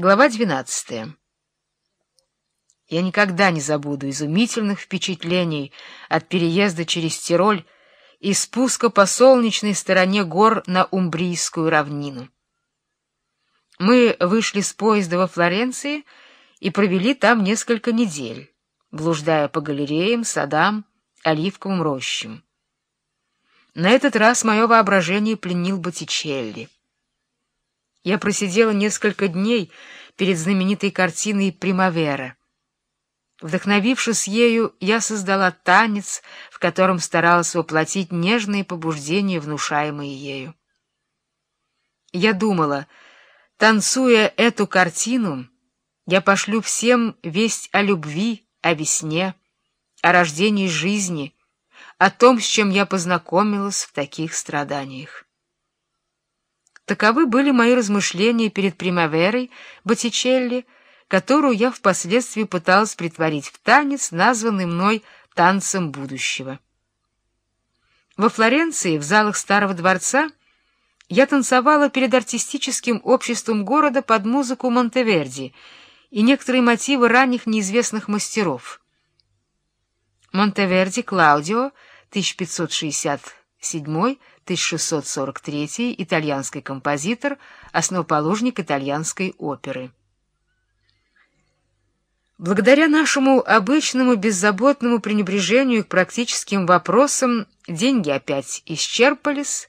Глава 12. Я никогда не забуду изумительных впечатлений от переезда через Тироль и спуска по солнечной стороне гор на Умбрийскую равнину. Мы вышли с поезда во Флоренции и провели там несколько недель, блуждая по галереям, садам, оливковым рощам. На этот раз мое воображение пленил Боттичелли. Я просидела несколько дней перед знаменитой картиной «Примавера». Вдохновившись ею, я создала танец, в котором старалась воплотить нежные побуждения, внушаемые ею. Я думала, танцуя эту картину, я пошлю всем весть о любви, о весне, о рождении жизни, о том, с чем я познакомилась в таких страданиях. Таковы были мои размышления перед примаверой Боттичелли, которую я впоследствии пыталась притворить в танец, названный мной «танцем будущего». Во Флоренции, в залах Старого дворца, я танцевала перед артистическим обществом города под музыку Монтеверди и некоторые мотивы ранних неизвестных мастеров. Монтеверди Клаудио, 1560 1643 итальянский композитор, основоположник итальянской оперы. Благодаря нашему обычному беззаботному пренебрежению к практическим вопросам деньги опять исчерпались,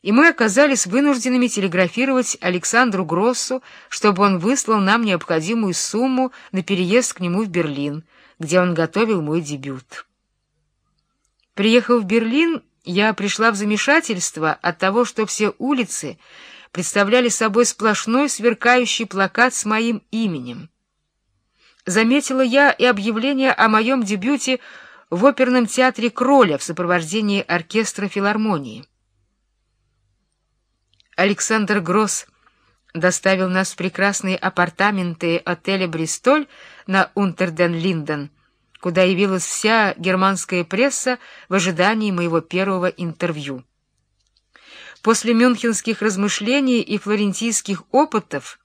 и мы оказались вынужденными телеграфировать Александру Гроссу, чтобы он выслал нам необходимую сумму на переезд к нему в Берлин, где он готовил мой дебют. Приехав в Берлин, я пришла в замешательство от того, что все улицы представляли собой сплошной сверкающий плакат с моим именем. Заметила я и объявление о моем дебюте в оперном театре Кроля в сопровождении оркестра филармонии. Александр Гросс доставил нас в прекрасные апартаменты отеля «Бристоль» на Унтерден-Линден, куда явилась вся германская пресса в ожидании моего первого интервью. После мюнхенских размышлений и флорентийских опытов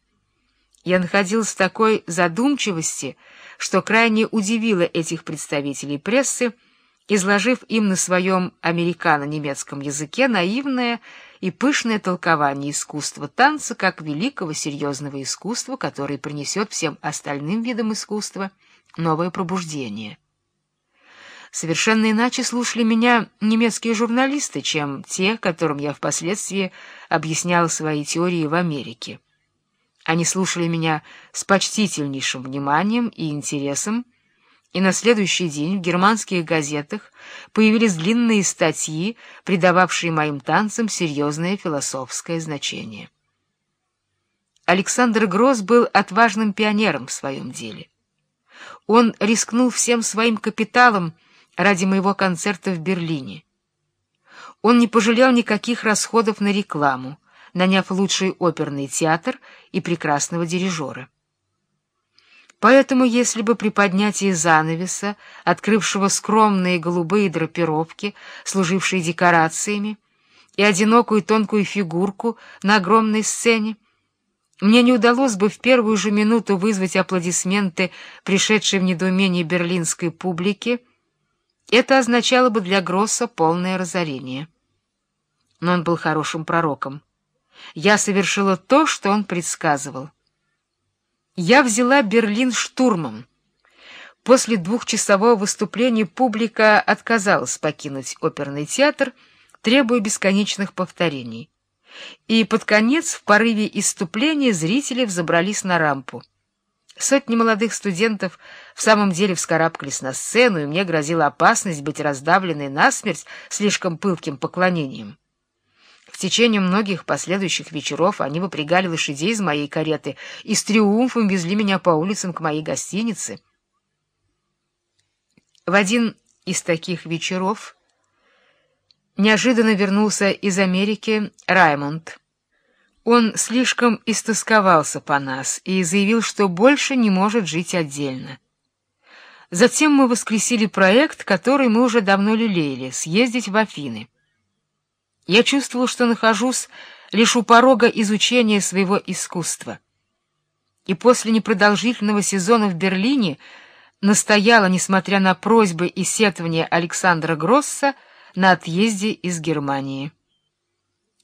я находился в такой задумчивости, что крайне удивило этих представителей прессы, изложив им на своем американо-немецком языке наивное и пышное толкование искусства танца как великого серьезного искусства, которое принесет всем остальным видам искусства — новое пробуждение. Совершенно иначе слушали меня немецкие журналисты, чем те, которым я впоследствии объяснял свои теории в Америке. Они слушали меня с почтительнейшим вниманием и интересом, и на следующий день в германских газетах появились длинные статьи, придававшие моим танцам серьезное философское значение. Александр Гросс был отважным пионером в своем деле. Он рискнул всем своим капиталом ради моего концерта в Берлине. Он не пожалел никаких расходов на рекламу, наняв лучший оперный театр и прекрасного дирижера. Поэтому, если бы при поднятии занавеса, открывшего скромные голубые драпировки, служившие декорациями, и одинокую тонкую фигурку на огромной сцене, мне не удалось бы в первую же минуту вызвать аплодисменты, пришедшей в недоумение берлинской публики. Это означало бы для Гросса полное разорение. Но он был хорошим пророком. Я совершила то, что он предсказывал. Я взяла Берлин штурмом. После двухчасового выступления публика отказалась покинуть оперный театр, требуя бесконечных повторений и под конец в порыве иступления зрители взобрались на рампу. Сотни молодых студентов в самом деле вскарабкались на сцену, и мне грозила опасность быть раздавленной насмерть слишком пылким поклонением. В течение многих последующих вечеров они выпрягали лошадей из моей кареты и с триумфом везли меня по улицам к моей гостинице. В один из таких вечеров неожиданно вернулся из Америки Раймонд. Он слишком истосковался по нас и заявил, что больше не может жить отдельно. Затем мы воскресили проект, который мы уже давно лелеяли — съездить в Афины. Я чувствовал, что нахожусь лишь у порога изучения своего искусства. и после непродолжительного сезона в Берлине настояла, несмотря на просьбы и сетования Александра Гросса, на отъезде из Германии.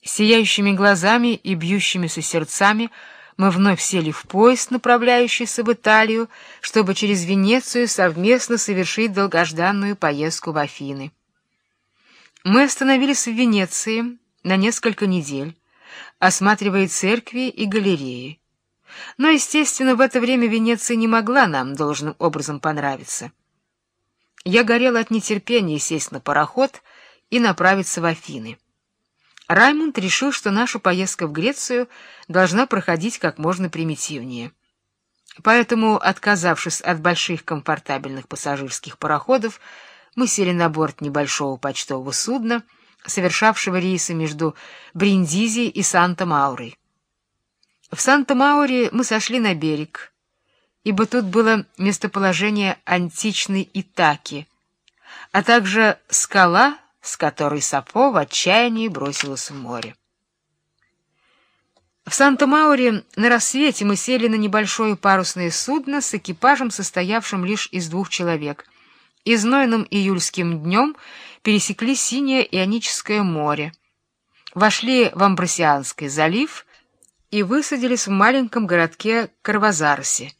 Сияющими глазами и бьющимися сердцами мы вновь сели в поезд, направляющийся в Италию, чтобы через Венецию совместно совершить долгожданную поездку в Афины. Мы остановились в Венеции на несколько недель, осматривая церкви и галереи. Но, естественно, в это время Венеция не могла нам должным образом понравиться. Я горела от нетерпения сесть на пароход и направиться в Афины. Раймонд решил, что наша поездка в Грецию должна проходить как можно примитивнее. Поэтому, отказавшись от больших комфортабельных пассажирских пароходов, мы сели на борт небольшого почтового судна, совершавшего рейсы между Бриндизи и Санта-Маурой. В Санта-Мауре мы сошли на берег, ибо тут было местоположение античной Итаки, а также скала, с которой Сапо в отчаянии бросилась в море. В Санта-Мауре на рассвете мы сели на небольшое парусное судно с экипажем, состоявшим лишь из двух человек. И знойным июльским днем пересекли Синее Ионическое море, вошли в Амбросианский залив и высадились в маленьком городке Карвазарсе.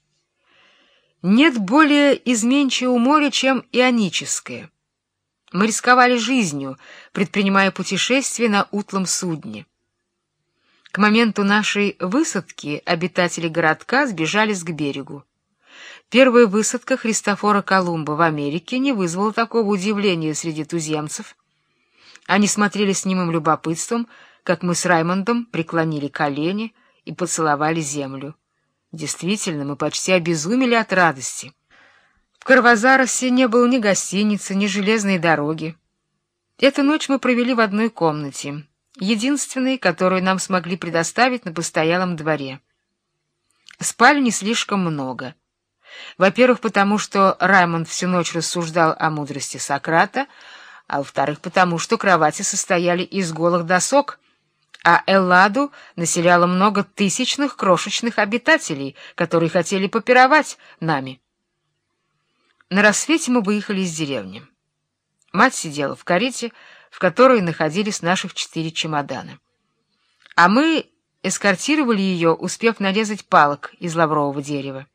Нет более изменчивого моря, чем Ионическое. Мы рисковали жизнью, предпринимая путешествие на утлом судне. К моменту нашей высадки обитатели городка сбежались к берегу. Первая высадка Христофора Колумба в Америке не вызвала такого удивления среди туземцев. Они смотрели с немым любопытством, как мы с Раймондом преклонили колени и поцеловали землю. Действительно, мы почти обезумели от радости. В Карвазаросе не было ни гостиницы, ни железной дороги. Эту ночь мы провели в одной комнате, единственной, которую нам смогли предоставить на постоялом дворе. Спали не слишком много. Во-первых, потому что Раймонд всю ночь рассуждал о мудрости Сократа, а во-вторых, потому что кровати состояли из голых досок, а Элладу населяло много тысячных крошечных обитателей, которые хотели попировать нами. На рассвете мы выехали из деревни. Мать сидела в карете, в которой находились наших четыре чемодана. А мы эскортировали ее, успев нарезать палок из лаврового дерева.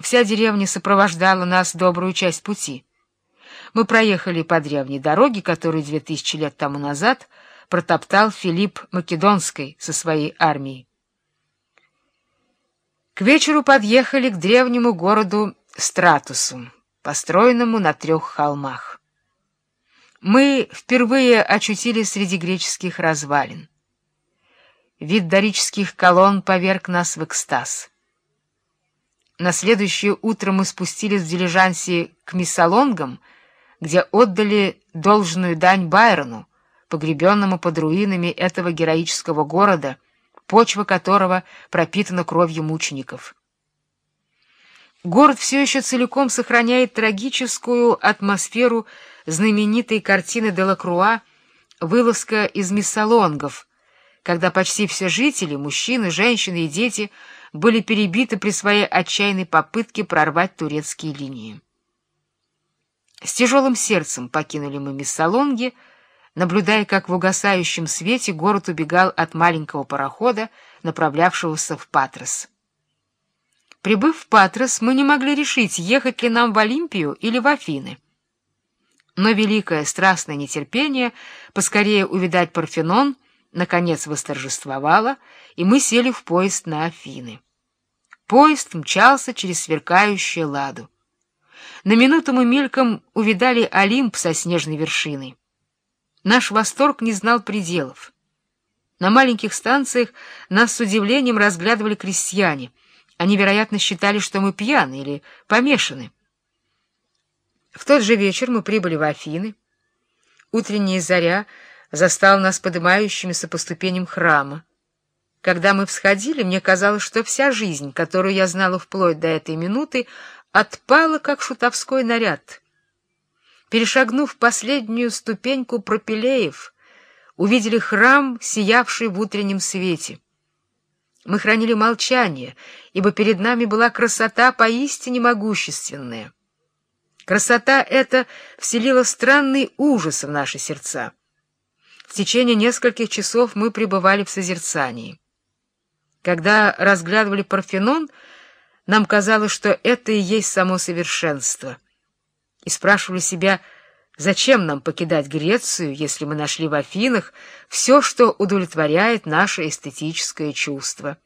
Вся деревня сопровождала нас добрую часть пути. Мы проехали по древней дороге, которую две тысячи лет тому назад протоптал Филипп Македонский со своей армией. К вечеру подъехали к древнему городу Стратусу, построенному на трех холмах. Мы впервые очутились среди греческих развалин. Вид дорических колонн поверг нас в экстаз. На следующее утро мы спустились в дилижансе к Миссалонгам, где отдали должную дань Байрону, погребенному под руинами этого героического города, почва которого пропитана кровью мучеников. Город все еще целиком сохраняет трагическую атмосферу знаменитой картины Делакруа «Вылазка из Миссалонгов», когда почти все жители, мужчины, женщины и дети, были перебиты при своей отчаянной попытке прорвать турецкие линии. С тяжелым сердцем покинули мы Миссалонги, наблюдая, как в угасающем свете город убегал от маленького парохода, направлявшегося в Патрос. Прибыв в Патрос, мы не могли решить, ехать ли нам в Олимпию или в Афины. Но великое страстное нетерпение поскорее увидать Парфенон наконец восторжествовало, и мы сели в поезд на Афины. Поезд мчался через сверкающую ладу. На минуту мы мельком увидали Олимп со снежной вершиной. Наш восторг не знал пределов. На маленьких станциях нас с удивлением разглядывали крестьяне — они, вероятно, считали, что мы пьяны или помешаны. В тот же вечер мы прибыли в Афины. Утренняя заря застала нас поднимающимися по ступеням храма. Когда мы всходили, мне казалось, что вся жизнь, которую я знала вплоть до этой минуты, отпала, как шутовской наряд. Перешагнув последнюю ступеньку пропилеев, увидели храм, сиявший в утреннем свете. Мы хранили молчание, ибо перед нами была красота поистине могущественная. Красота эта вселила странный ужас в наши сердца. В течение нескольких часов мы пребывали в созерцании. Когда разглядывали Парфенон, нам казалось, что это и есть само совершенство. И спрашивали себя, зачем нам покидать Грецию, если мы нашли в Афинах все, что удовлетворяет наше эстетическое чувство.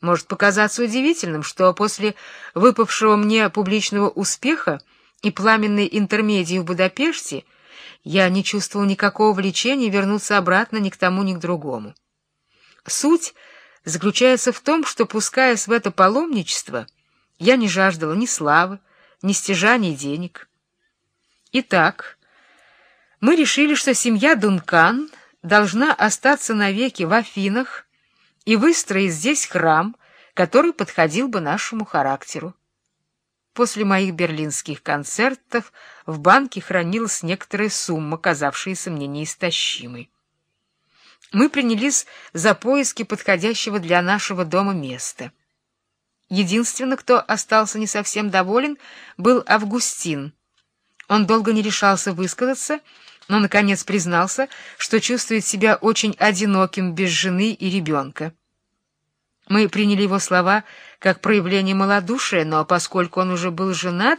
Может показаться удивительным, что после выпавшего мне публичного успеха и пламенной интермедии в Будапеште я не чувствовал никакого влечения вернуться обратно ни к тому, ни к другому. Суть заключается в том, что, пускаясь в это паломничество, я не жаждала ни славы, ни стяжания денег. Итак, мы решили, что семья Дункан должна остаться навеки в Афинах и выстроить здесь храм, который подходил бы нашему характеру. После моих берлинских концертов в банке хранилась некоторая сумма, казавшаяся мне неистощимой. Мы принялись за поиски подходящего для нашего дома места. Единственный, кто остался не совсем доволен, был Августин. Он долго не решался высказаться, но, наконец, признался, что чувствует себя очень одиноким без жены и ребенка. Мы приняли его слова как проявление малодушия, но поскольку он уже был женат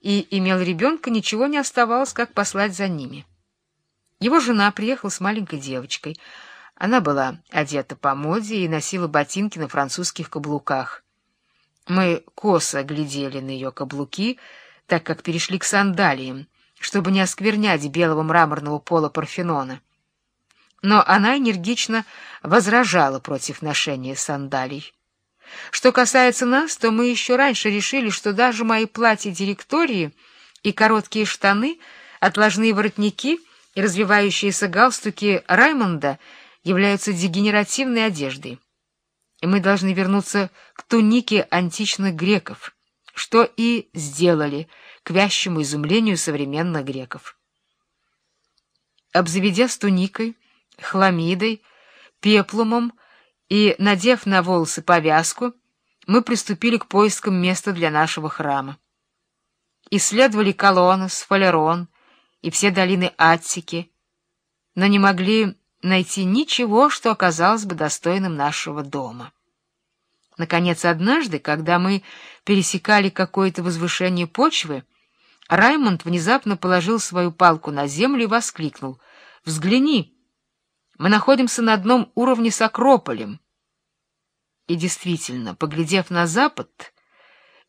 и имел ребенка, ничего не оставалось, как послать за ними. Его жена приехала с маленькой девочкой. Она была одета по моде и носила ботинки на французских каблуках. Мы косо глядели на ее каблуки, так как перешли к сандалиям, чтобы не осквернять белого мраморного пола Парфенона но она энергично возражала против ношения сандалий. Что касается нас, то мы еще раньше решили, что даже мои платья директории и короткие штаны, отложные воротники и развивающиеся галстуки Раймонда являются дегенеративной одеждой. И мы должны вернуться к тунике античных греков, что и сделали к вящему изумлению современных греков. Обзаведясь туникой, хламидой, пеплумом и, надев на волосы повязку, мы приступили к поискам места для нашего храма. Исследовали Колонос, Фалерон и все долины Аттики, но не могли найти ничего, что оказалось бы достойным нашего дома. Наконец, однажды, когда мы пересекали какое-то возвышение почвы, Раймонд внезапно положил свою палку на землю и воскликнул «Взгляни!» Мы находимся на одном уровне с Акрополем. И действительно, поглядев на запад,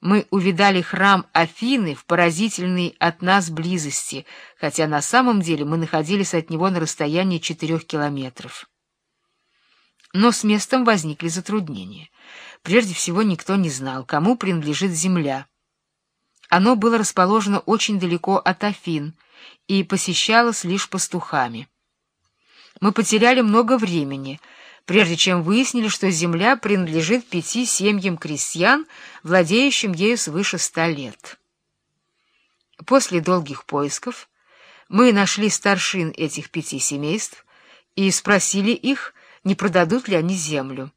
мы увидали храм Афины в поразительной от нас близости, хотя на самом деле мы находились от него на расстоянии четырех километров. Но с местом возникли затруднения. Прежде всего, никто не знал, кому принадлежит земля. Оно было расположено очень далеко от Афин и посещалось лишь пастухами мы потеряли много времени, прежде чем выяснили, что земля принадлежит пяти семьям крестьян, владеющим ею свыше ста лет. После долгих поисков мы нашли старшин этих пяти семейств и спросили их, не продадут ли они землю.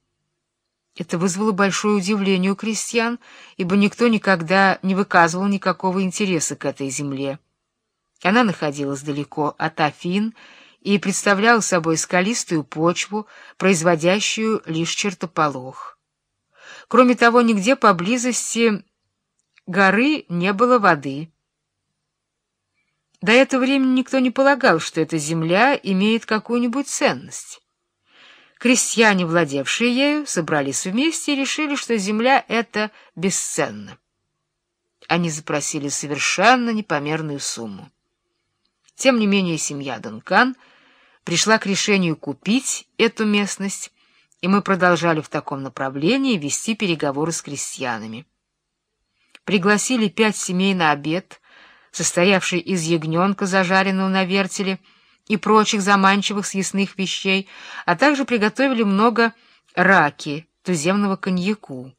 Это вызвало большое удивление у крестьян, ибо никто никогда не выказывал никакого интереса к этой земле. Она находилась далеко от Афин и представлял собой скалистую почву, производящую лишь чертополох. Кроме того, нигде поблизости горы не было воды. До этого времени никто не полагал, что эта земля имеет какую-нибудь ценность. Крестьяне, владевшие ею, собрались вместе и решили, что земля эта бесценна. Они запросили совершенно непомерную сумму. Тем не менее семья Дункан — пришла к решению купить эту местность, и мы продолжали в таком направлении вести переговоры с крестьянами. Пригласили пять семей на обед, состоявший из ягненка, зажаренного на вертеле, и прочих заманчивых съестных вещей, а также приготовили много раки, туземного коньяку.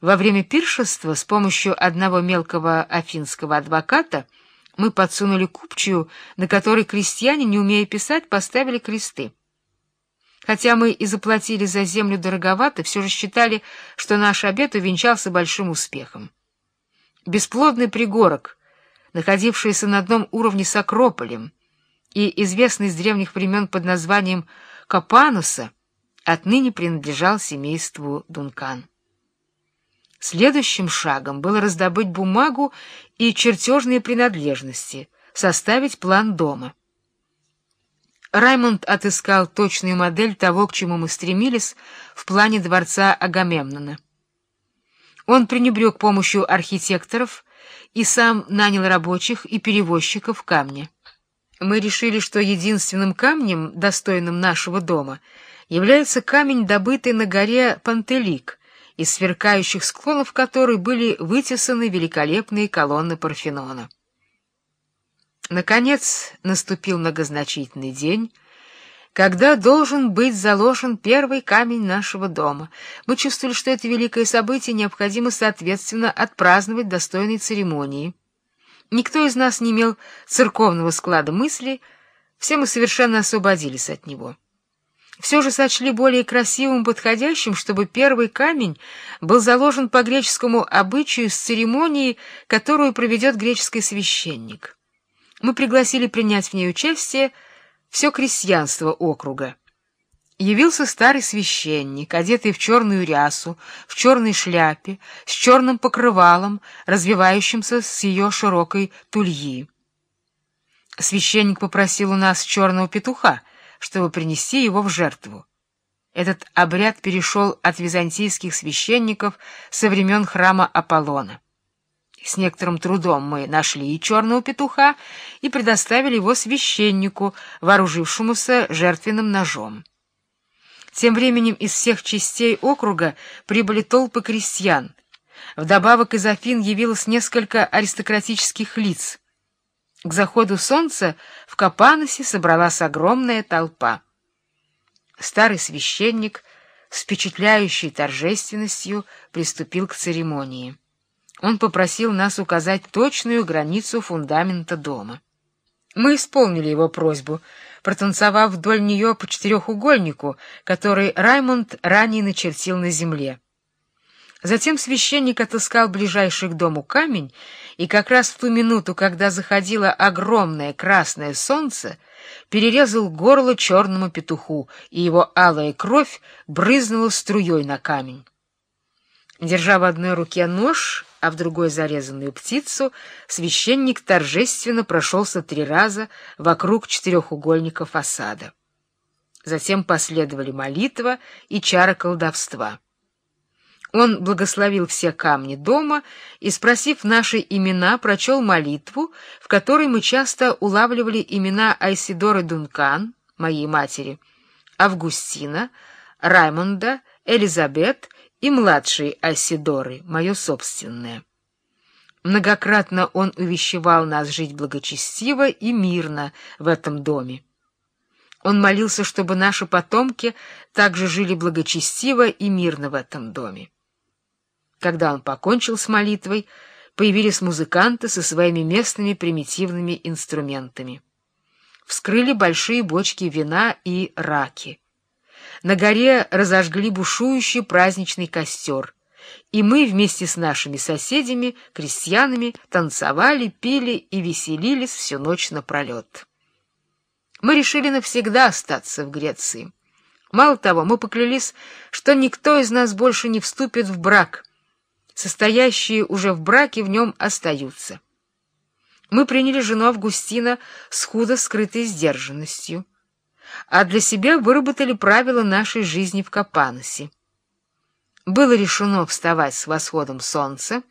Во время пиршества с помощью одного мелкого афинского адвоката мы подсунули купчую, на которой крестьяне, не умея писать, поставили кресты. Хотя мы и заплатили за землю дороговато, все же считали, что наш обед увенчался большим успехом. Бесплодный пригорок, находившийся на одном уровне с Акрополем и известный с древних времен под названием Капануса, отныне принадлежал семейству Дункан. Следующим шагом было раздобыть бумагу и чертежные принадлежности, составить план дома. Раймонд отыскал точную модель того, к чему мы стремились в плане дворца Агамемнона. Он пренебрег помощью архитекторов и сам нанял рабочих и перевозчиков камня. Мы решили, что единственным камнем, достойным нашего дома, является камень, добытый на горе Пантелик, из сверкающих склонов которой были вытесаны великолепные колонны Парфенона. Наконец наступил многозначительный день, когда должен быть заложен первый камень нашего дома. Мы чувствовали, что это великое событие необходимо соответственно отпраздновать достойной церемонии. Никто из нас не имел церковного склада мыслей, все мы совершенно освободились от него. Все же сочли более красивым подходящим, чтобы первый камень был заложен по греческому обычаю с церемонией, которую проведет греческий священник мы пригласили принять в ней участие все крестьянство округа. Явился старый священник, одетый в черную рясу, в черной шляпе, с черным покрывалом, развивающимся с ее широкой тульи. Священник попросил у нас черного петуха, чтобы принести его в жертву. Этот обряд перешел от византийских священников со времен храма Аполлона. С некоторым трудом мы нашли и черного петуха и предоставили его священнику, вооружившемуся жертвенным ножом. Тем временем из всех частей округа прибыли толпы крестьян. Вдобавок из Афин явилось несколько аристократических лиц. К заходу солнца в Капаносе собралась огромная толпа. Старый священник с впечатляющей торжественностью приступил к церемонии. Он попросил нас указать точную границу фундамента дома. Мы исполнили его просьбу, протанцевав вдоль нее по четырехугольнику, который Раймонд ранее начертил на земле. Затем священник отыскал ближайший к дому камень, и как раз в ту минуту, когда заходило огромное красное солнце, перерезал горло черному петуху, и его алая кровь брызнула струей на камень. Держа в одной руке нож, а в другой зарезанную птицу, священник торжественно прошелся три раза вокруг четырехугольника фасада. Затем последовали молитва и чара колдовства. Он благословил все камни дома и, спросив наши имена, прочел молитву, в которой мы часто улавливали имена Айсидоры Дункан, моей матери, Августина, Раймонда, Элизабет и младшей Айсидоры, мое собственное. Многократно он увещевал нас жить благочестиво и мирно в этом доме. Он молился, чтобы наши потомки также жили благочестиво и мирно в этом доме. Когда он покончил с молитвой, появились музыканты со своими местными примитивными инструментами. Вскрыли большие бочки вина и раки. На горе разожгли бушующий праздничный костер, и мы вместе с нашими соседями, крестьянами, танцевали, пили и веселились всю ночь напролет. Мы решили навсегда остаться в Греции. Мало того, мы поклялись, что никто из нас больше не вступит в брак. Состоящие уже в браке в нем остаются. Мы приняли жену Августина с худо скрытой сдержанностью а для себя выработали правила нашей жизни в Капаносе. Было решено вставать с восходом солнца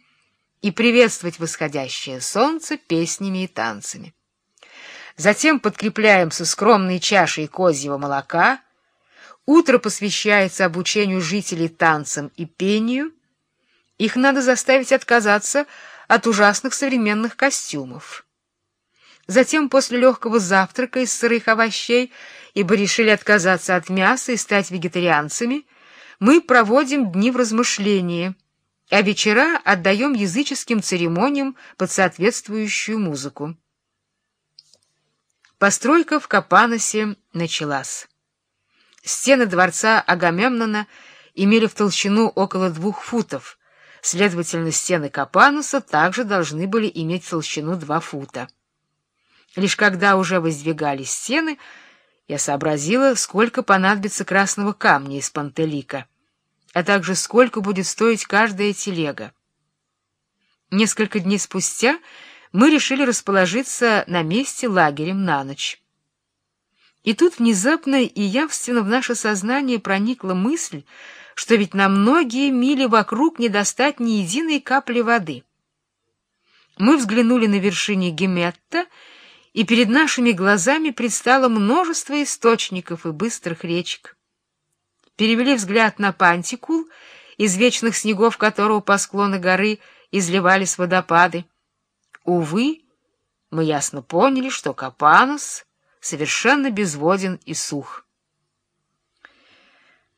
и приветствовать восходящее солнце песнями и танцами. Затем подкрепляемся скромной чашей козьего молока, утро посвящается обучению жителей танцам и пению, их надо заставить отказаться от ужасных современных костюмов. Затем после легкого завтрака из сырых овощей ибо решили отказаться от мяса и стать вегетарианцами, мы проводим дни в размышлении, а вечера отдаем языческим церемониям под соответствующую музыку. Постройка в Капаносе началась. Стены дворца Агамемнона имели в толщину около двух футов, следовательно, стены Капануса также должны были иметь толщину два фута. Лишь когда уже воздвигались стены, я сообразила, сколько понадобится красного камня из Пантелика, а также сколько будет стоить каждая телега. Несколько дней спустя мы решили расположиться на месте лагерем на ночь. И тут внезапно и явственно в наше сознание проникла мысль, что ведь на многие мили вокруг не достать ни единой капли воды. Мы взглянули на вершине Геметта, и перед нашими глазами предстало множество источников и быстрых речек. Перевели взгляд на Пантикул, из вечных снегов которого по склону горы изливались водопады. Увы, мы ясно поняли, что Капанус совершенно безводен и сух.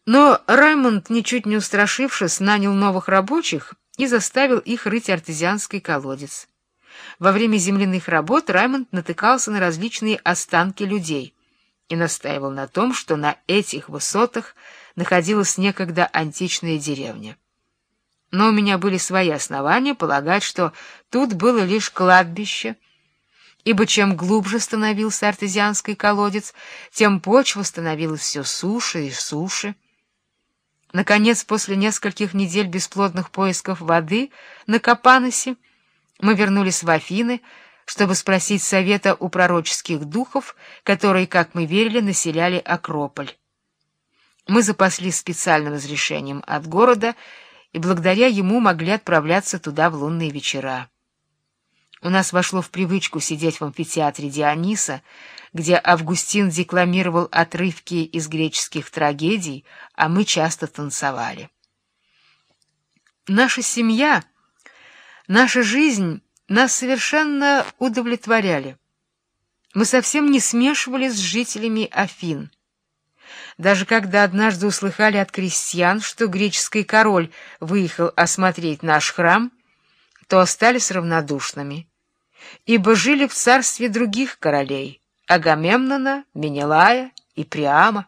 Но Раймонд, ничуть не устрашившись, нанял новых рабочих и заставил их рыть артезианский колодец. Во время земляных работ Раймонд натыкался на различные останки людей и настаивал на том, что на этих высотах находилась некогда античная деревня. Но у меня были свои основания полагать, что тут было лишь кладбище, ибо чем глубже становился артезианский колодец, тем почва становилась все суше и суше. Наконец, после нескольких недель бесплодных поисков воды на Капаносе, мы вернулись в Афины, чтобы спросить совета у пророческих духов, которые, как мы верили, населяли Акрополь. Мы запаслись специальным разрешением от города и благодаря ему могли отправляться туда в лунные вечера. У нас вошло в привычку сидеть в амфитеатре Диониса, где Августин декламировал отрывки из греческих трагедий, а мы часто танцевали. Наша семья... Наша жизнь нас совершенно удовлетворяли. Мы совсем не смешивались с жителями Афин. Даже когда однажды услыхали от крестьян, что греческий король выехал осмотреть наш храм, то остались равнодушными, ибо жили в царстве других королей — Агамемнона, Менелая и Приама.